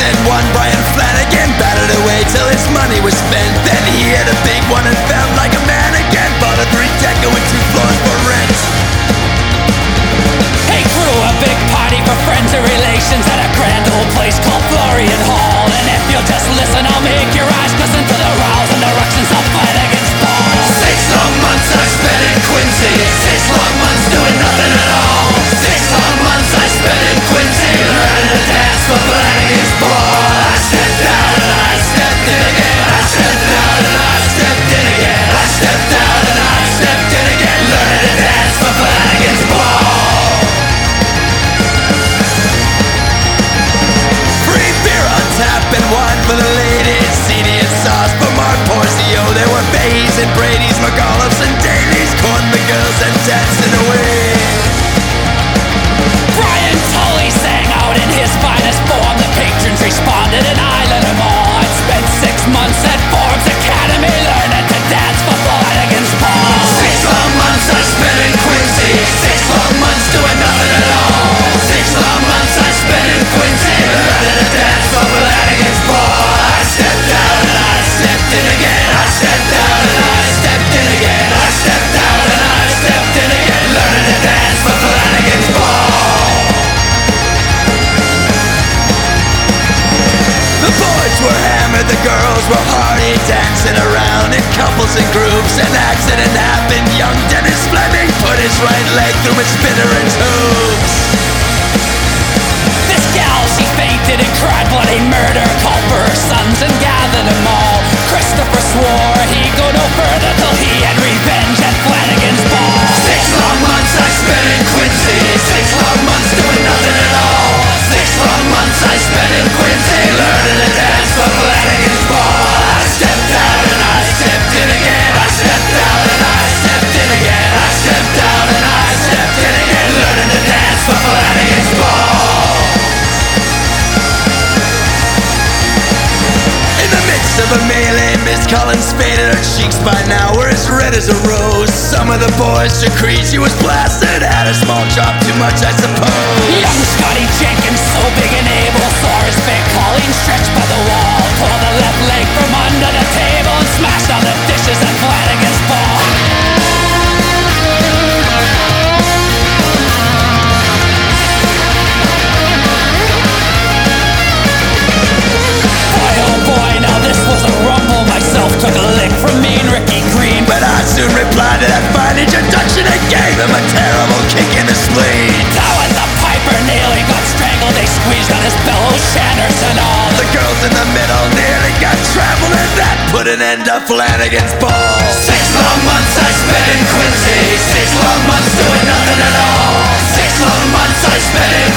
and one Brian Flanagan battled away till his money was spent. Then he had a big one and felt like a man again. Bought a three-decker Fahey's and Brady's, McAuliffe's and Daly's, Corn the girls and dancing away. Brian Tully sang out in his finest form. The patrons responded and I let them all. I'd spent six months at Forbes Academy learning to dance for Flanagan's Ball. Six long months I spent in Quincy. Six long months doing nothing at all. Six long months I spent in Quincy learning to dance for Flanagan's Ball. I stepped out and I stepped in again. I stepped out the girls were hardy, dancing around in couples and groups. An accident happened. Young Dennis Fleming put his right leg through his spitter and hoops. This gal, she fainted and cried bloody murder. Called for her sons and Miss faded. Her cheeks by now were as red as a rose. Some of the boys decreed she was blasted. Had a small drop, too much, I suppose. Young Scotty Jenkins, so big and able, saw his big Colleen stretched by terrible kick in the spleen. Down at the Piper nearly got strangled. They squeezed on his bellows, shanners and all. The girls in the middle nearly got trampled, and that put an end to Flanagan's ball. Six long months I spent in Quincy. Six long months doing nothing at all. Six long months I spent in